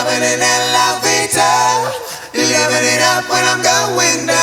Loving it in La Vida, living it up when I'm going down.